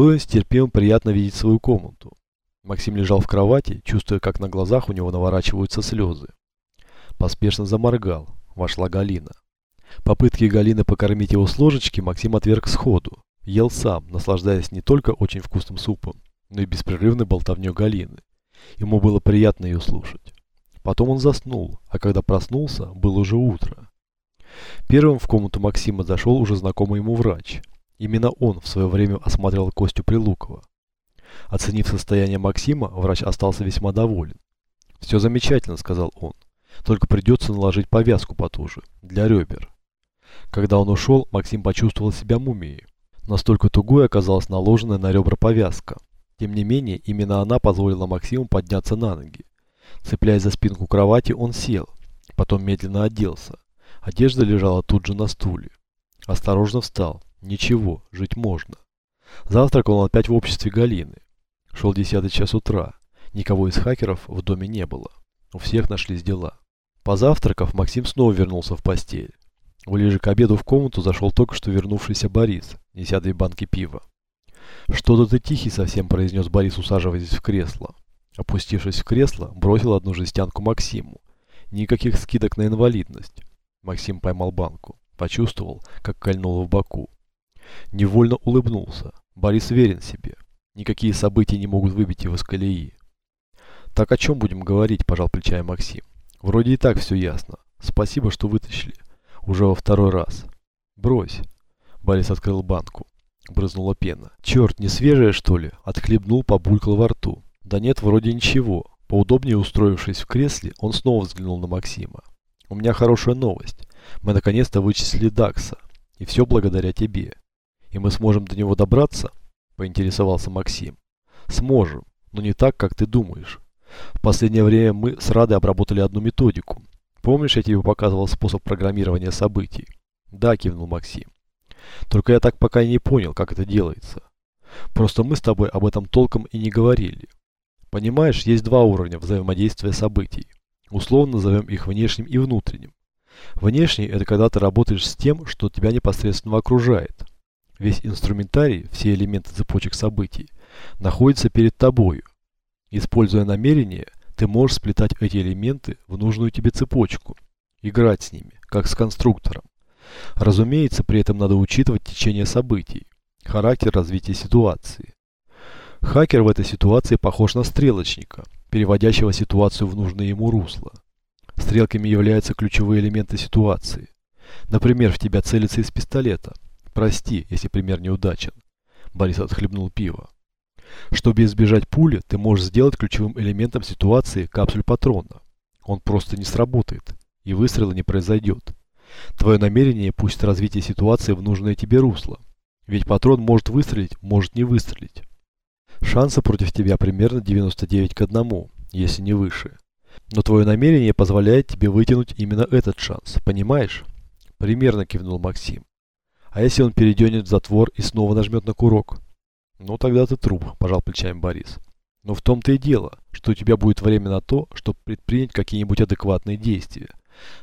Было нестерпимо приятно видеть свою комнату. Максим лежал в кровати, чувствуя, как на глазах у него наворачиваются слезы. Поспешно заморгал. Вошла Галина. Попытки Галины покормить его с ложечки Максим отверг сходу. Ел сам, наслаждаясь не только очень вкусным супом, но и беспрерывной болтовней Галины. Ему было приятно ее слушать. Потом он заснул, а когда проснулся, было уже утро. Первым в комнату Максима зашел уже знакомый ему врач. Именно он в свое время осматривал Костю Прилукова. Оценив состояние Максима, врач остался весьма доволен. «Все замечательно», — сказал он. «Только придется наложить повязку потуже, для ребер». Когда он ушел, Максим почувствовал себя мумией. Настолько тугой оказалась наложенная на ребра повязка. Тем не менее, именно она позволила Максиму подняться на ноги. Цепляясь за спинку кровати, он сел. Потом медленно оделся. Одежда лежала тут же на стуле. Осторожно встал. Ничего, жить можно. Завтракал он опять в обществе Галины. Шел десятый час утра. Никого из хакеров в доме не было. У всех нашлись дела. Позавтракав, Максим снова вернулся в постель. Ближе к обеду в комнату зашел только что вернувшийся Борис, неся две банки пива. «Что-то ты тихий совсем», – произнес Борис, усаживаясь в кресло. Опустившись в кресло, бросил одну жестянку Максиму. Никаких скидок на инвалидность. Максим поймал банку. Почувствовал, как кольнуло в боку. Невольно улыбнулся. Борис верен себе. Никакие события не могут выбить его из колеи. «Так о чем будем говорить?» – пожал плечами Максим. «Вроде и так все ясно. Спасибо, что вытащили. Уже во второй раз». «Брось». Борис открыл банку. Брызнула пена. «Черт, не свежая, что ли?» Отхлебнул, побулькал во рту. «Да нет, вроде ничего». Поудобнее устроившись в кресле, он снова взглянул на Максима. «У меня хорошая новость. Мы наконец-то вычислили Дакса. И все благодаря тебе. И мы сможем до него добраться?» Поинтересовался Максим. «Сможем, но не так, как ты думаешь. В последнее время мы с Радой обработали одну методику. Помнишь, я тебе показывал способ программирования событий?» «Да», кивнул Максим. Только я так пока и не понял, как это делается. Просто мы с тобой об этом толком и не говорили. Понимаешь, есть два уровня взаимодействия событий. Условно назовем их внешним и внутренним. Внешний – это когда ты работаешь с тем, что тебя непосредственно окружает. Весь инструментарий, все элементы цепочек событий, находятся перед тобою. Используя намерение, ты можешь сплетать эти элементы в нужную тебе цепочку, играть с ними, как с конструктором. Разумеется, при этом надо учитывать течение событий, характер развития ситуации. Хакер в этой ситуации похож на стрелочника, переводящего ситуацию в нужное ему русло. Стрелками являются ключевые элементы ситуации. Например, в тебя целится из пистолета. Прости, если пример неудачен. Борис отхлебнул пиво. Чтобы избежать пули, ты можешь сделать ключевым элементом ситуации капсуль патрона. Он просто не сработает, и выстрела не произойдет. Твое намерение пусть развитие ситуации в нужное тебе русло. Ведь патрон может выстрелить, может не выстрелить. Шансы против тебя примерно 99 к 1, если не выше. Но твое намерение позволяет тебе вытянуть именно этот шанс, понимаешь? Примерно кивнул Максим. А если он переденет затвор и снова нажмет на курок? Ну тогда ты труп, пожал плечами Борис. Но в том-то и дело, что у тебя будет время на то, чтобы предпринять какие-нибудь адекватные действия.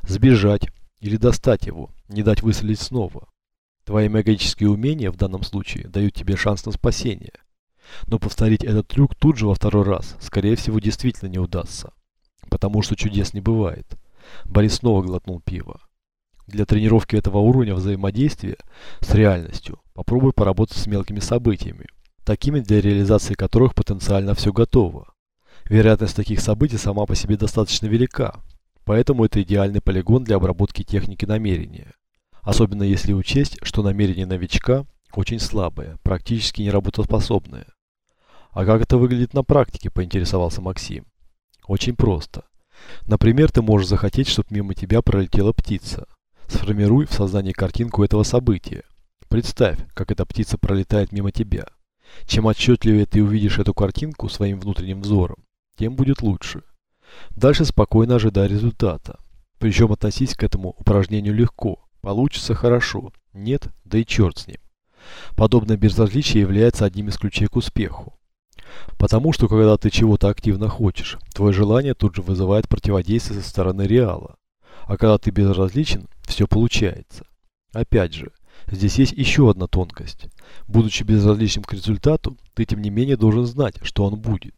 Сбежать, или достать его, не дать выстрелить снова. Твои магические умения в данном случае дают тебе шанс на спасение. Но повторить этот трюк тут же во второй раз, скорее всего, действительно не удастся. Потому что чудес не бывает. Борис снова глотнул пиво. Для тренировки этого уровня взаимодействия с реальностью попробуй поработать с мелкими событиями, такими для реализации которых потенциально все готово. Вероятность таких событий сама по себе достаточно велика, Поэтому это идеальный полигон для обработки техники намерения. Особенно если учесть, что намерение новичка очень слабое, практически неработоспособное. А как это выглядит на практике, поинтересовался Максим. Очень просто. Например, ты можешь захотеть, чтобы мимо тебя пролетела птица. Сформируй в сознании картинку этого события. Представь, как эта птица пролетает мимо тебя. Чем отчетливее ты увидишь эту картинку своим внутренним взором, тем будет лучше. Дальше спокойно ожидай результата. Причем относись к этому упражнению легко. Получится хорошо. Нет, да и черт с ним. Подобное безразличие является одним из ключей к успеху. Потому что когда ты чего-то активно хочешь, твое желание тут же вызывает противодействие со стороны реала. А когда ты безразличен, все получается. Опять же, Здесь есть еще одна тонкость. Будучи безразличным к результату, ты тем не менее должен знать, что он будет.